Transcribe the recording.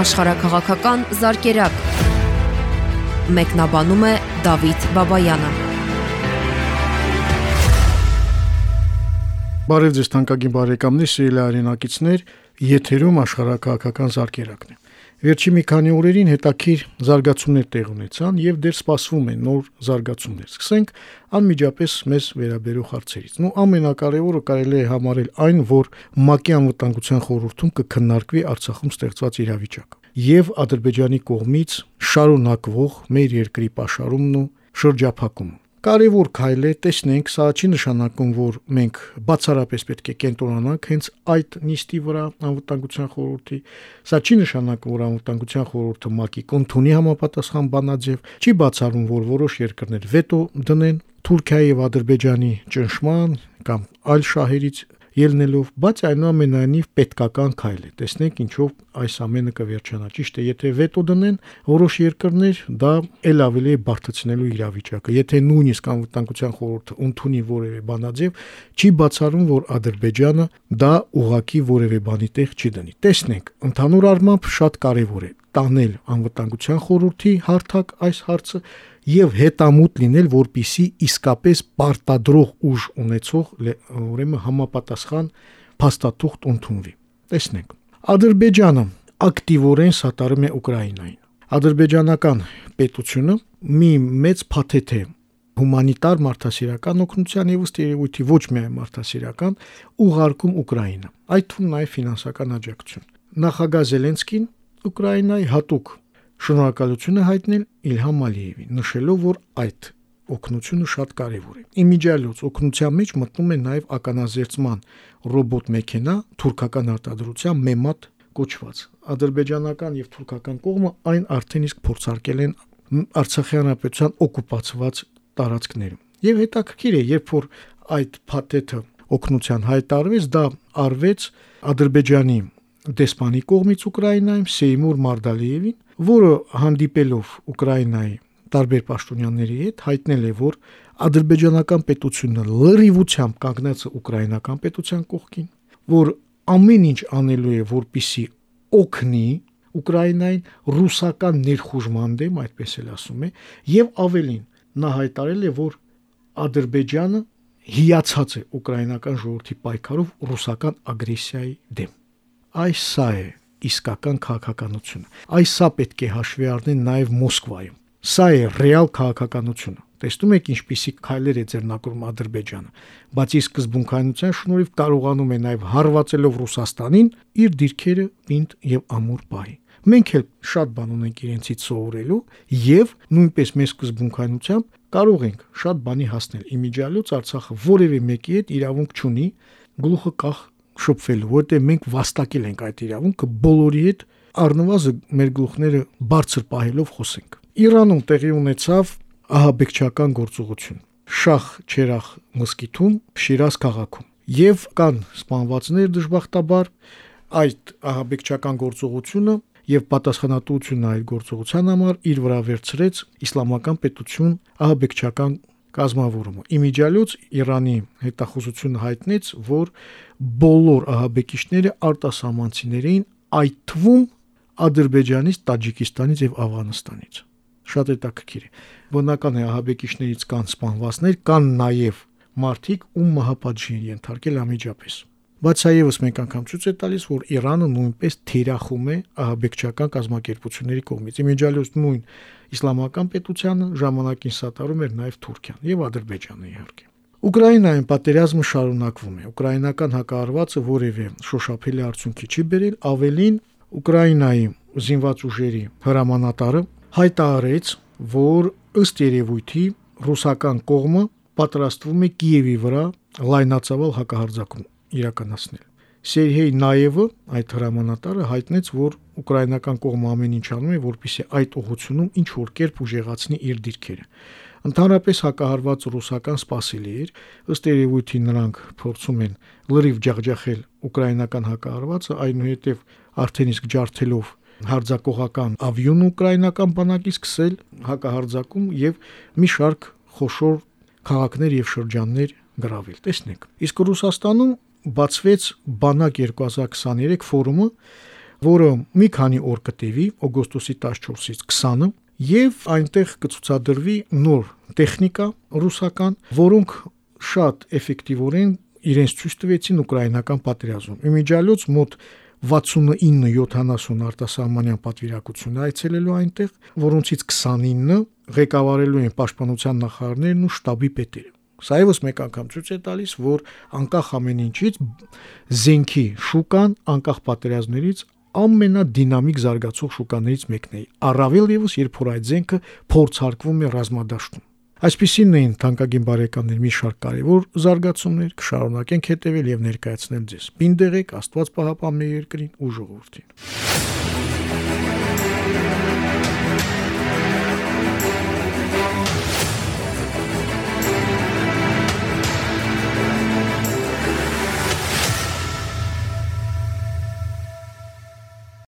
աշխարհակղական զարգերակ։ Մեկնաբանում է Դավիթ Բաբայանը։ Բարև ձեզ թանկագին բարեկամներ, սիրելի արենակիցներ, եթերում աշխարհակղական զարգերակն է։ Վերջի մի քանի օրերին հետաքրիր զարգացումներ տեղ ունեցան եւ դեռ սպասվում են նոր զարգացումներ։ Սկսենք անմիջապես մեզ վերաբերող հարցերից։ Ну ամենակարևորը կարելի է համարել այն, որ ՄԱԿ-ի անվտանգության խորհրդում կքննարկվի Արցախում ստեղծված իրավիճակը եւ Ադրբեջանի կողմից շարունակվող մեր երկրի պաշարումն ու շրջափակումը կարևոր քայլ է, տեսնենք, սա չի նշանակում, որ մենք բացառապես պետք է կենտրոնանանք հենց այդ նիստի վրա անվտանգության խորհրդի, սա չի նշանակում, որ անվտանգության խորհուրդը ՄԱԿ-ի կոնթունի համապատասխան բանաձև, չի բացառում, որ որոշ երկրներ վետո դնեն Թուրքիայի եւ Ադրբեջանի ճնշման կամ այլ շահերից ելնելով, բայց այնուամենայնիվ պետքական քայլ է։ Տեսնենք ինչով այս ամենը կվերջանա։ Ճիշտ է, եթե վետո դնեն որոշ երկրներ, դա ել ավելի է բարդացնելու իրավիճակը։ Եթե նույնիսկ անվտանգության խորհուրդը ընդունի որևէ բանաձև, չի բացառում, որ Ադրբեջանը դա ուղակի որևէ բանի տեղ չի դնի։ Տեսնենք, ընդհանուր առմամբ շատ կարևոր է տանել անվտանգության խորհրդի հարթակ այս հարցը եւ հետամուտ լինել, որpիսի իսկապես պարտադրող ուժ ունեցող ուրեմն համապատասխան փաստաթուղթ ընդունվի։ Տեսնենք։ Ադրբեջանը ակտիվորեն սատարում է Ուկրաինային։ Ադրբեջանական պետությունը մի մեծ փաթեթ է հումանիտար մարդասիրական օգնության եւ ըստ երևույթի ոչ միայն մարդասիրական ուղարկում Ուկրաինա։ Այդ թվում նաեւ ֆինանսական աջակցություն։ Նախագահ Զելենսկին Ուկրաինայի հատուկ շնորհակալություն է հայտնել Իլհամ Ալիևին, նշելով, որ այդ օգնությունը շատ կարևոր է։ Իմիջիալոց օգնության մեջ մտնում է նաև ականազերծման ռոբոտ մեքենա թուրքական արտադրության Մեմատ կոչված։ Ադրբեջանական եւ թուրքական կողմը այն արդեն իսկ փորձարկել են Արցախի հանրապետության օկուպացված տարածքներում։ Եվ հետաքրքիր է, երբ որ այդ փաթեթը օգնության հայտարարվեց, դա արվեց Ադրբեջանի դեսպանի կողմից Ուկրաինայում Սեյմուր Մարդալիևին, որը հանդիպելով Ուկրաինայի տարբեր պաշտոնյաների հետ հայտնել է, որ ադրբեջանական պետությունը լրիվությամբ կանգնած է ուկրաինական պետության կողքին, որ ամեն ինչ անելու է, որպիսի օգնի Ուկրաինային ռուսական ներխուժման դեմ, այդպես էլ ասում է, եւ ավելին նա հայտարել է, որ Ադրբեջանը հիացած է ուկրաինական ժողովրդի պայքարով ռուսական ագրեսիայի դեմ։ Այս սա է իսկական քաղաքականությունը։ Այս սա պետք է հաշվի առնել նաև Մոսկվայում։ Սա է ռեալ քաղաքականությունը։ Տեսնում եք ինչպիսի քայլեր է ձեռնարկում Ադրբեջանը, բացի սկզբունքայնության շնորհիվ կարողանում է նաև հարվածելով Ռուսաստանին իր դիրքերը պինդ եւ ամուր պահի։ Մենք էլ շատ բան ունենք իրենցից սովորելու եւ նույնպես մեր սկզբունքայնությամբ կարող ենք շատ բանի հասնել։ Իմիջիալոց Արցախը որևէ մեկի հետ իրավունք չունի գլուխը կախ շփվելու, որտեղ մենք վաստակել ենք այդ իրավունքը բոլորի հետ առնվազն մեր գլուխները բարձր պահելով խոսենք։ Իրանում տեղի ունեցավ ահաբեկչական գործողություն։ Շախ Չերախ մսկիթում, Շիրազ քաղաքում։ Եվ կան սպանվածներ դժբախտաբար այդ ահաբեկչական գործողությունը եւ պատասխանատվությունը այդ գործողության համար իր վրա վերցրեց իսլամական պետություն ահաբեկչական կազմավորումը։ Իմիջիալոց Իրանի հետախուզությունը հայտնեց, որ բոլոր ահաբեկիչները արտասահմանցիներ էին, այդ թվում Ադրբեջանից, Տաջիկստանից եւ Աֆղանստանից։ Շատ հետաքրքիր է։ Բնական է ահաբեկիչներից կան սպանվածներ, կան նաեւ մարդիկ, ում մահապատժի են ենթարկել ամիջապես։ Բայց սա եւս մեկ անգամ ցույց է տալիս, որ Իրանը նույնպես թիրախում է ահաբեկչական կազմակերպությունների կողմից։ Իմիջիալոց նույն իսլամական պետությանը ժամանակին սատարում էր նաև Թուրքիան եւ Ադրբեջանը իհարկե։ Ուկրաինայում պատերազմը շարունակվում է։ Ուկրաինական հակահարվածը որևէ շոշափելի արդյունքի չի բերել, ավելին Ուկրաինայի զինված ուժերի հրամանատարը հայտարարեց, որ ըստ երևույթի ռուսական կողմը պատրաստվում է Կիևի վրա լայնածավալ հակահարձակում իրականացնել։ Սերգեյ Նաևը, այդ հրամանատարը հայտնեց, որ ուկրաինական կողմը ամեն ինչ անում է, որպեսզի այդ ուղությունում ինչ որ կերպ ուժեղացնի իր դիրքերը։ Ընդհանրապես հակահարված ռուսական սպասելի էր, ըստ երևույթի նրանք փորձում են լրիվ ջախջախել ուկրաինական հակահարվածը, այնուհետև արդեն իսկ ջարդելով հարձակողական ավիոն ուկրաինական բանակի սկսել հակահարձակում եւ մի շարք խոշոր քաղաքներ եւ շրջաններ գրավել։ Տեսնենք։ Իսկ Ռուսաստանում բացվեց Բանակ 2023 ֆորումը, որը մի քանի օր կտևի օգոստոսի 14-ից 20-ը եւ այնտեղ կցուցադրվի նոր տեխնիկա ռուսական, որոնք շատ էֆեկտիվորեն իրենց ցույց տվեցին ուկրաինական պատերազմում։ Իմիջիալոց մոտ 69-70 արտասահմանյան պատվիրակություն այցելելու այնտեղ, որոնցից 29-ը ղեկավարելու են պաշտպանության նախարարներն ու շտաբի պետերը։ Սա եւս մեկ անգամ ցույց է տալիս, որ անկախ ամեն ինչից զենքի շուկան անկախ պատերազմներից ամենադինամիկ զարգացող շուկաներից մեկն է։ Առավել եւս, երբ որ այդ զենքը փորձարկվում է ռազմադաշտում։ Այսպիսին էին թանկագին բարեկամներ մի շարք կարևոր զարգացումներ կշարունակենք հետևել եւ ներկայացնել ձեզ։ Պինդեղեք Աստված պահապան մեր երկրին ու ժողովրդին։